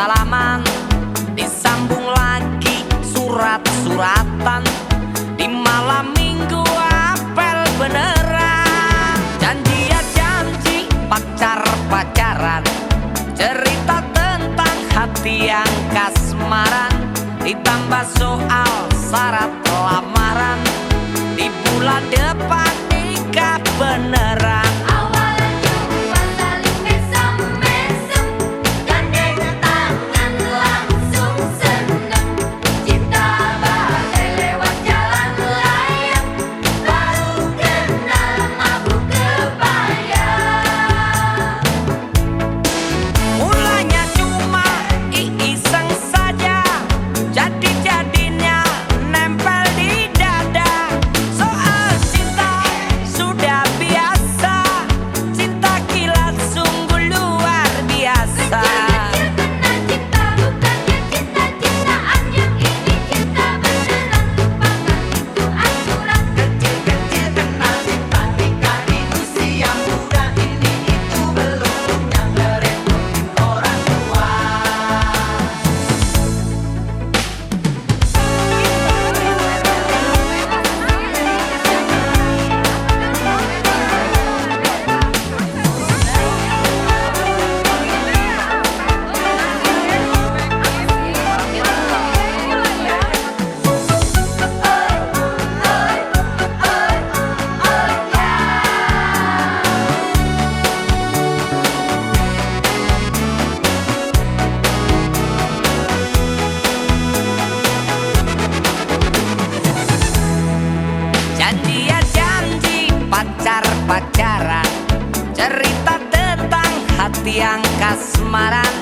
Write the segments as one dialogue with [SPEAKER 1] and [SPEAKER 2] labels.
[SPEAKER 1] salaman Disambung lagi surat-suratan. Di malam minggu apel beneran Janji ya janji pacar-pacaran. Cerita tentang hati yang kasmaran Ditambah soal syarat lamaran. Di bulan depan nikah beneran. Yang kasmaran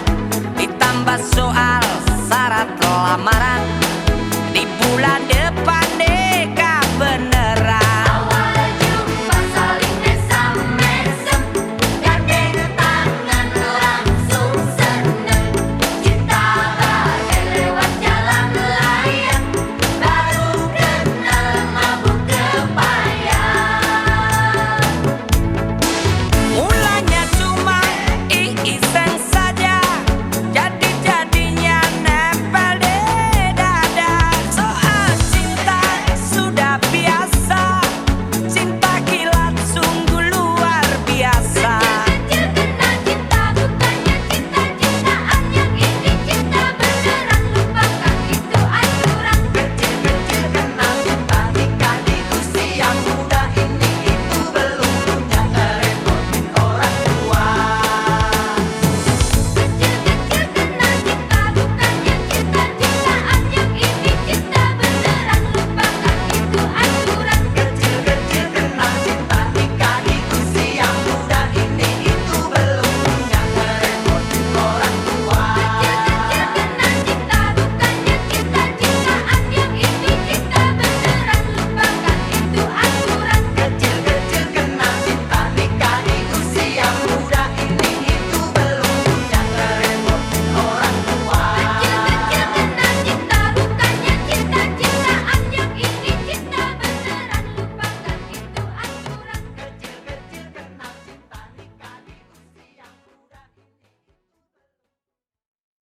[SPEAKER 1] Ditambah soal syarat lamaran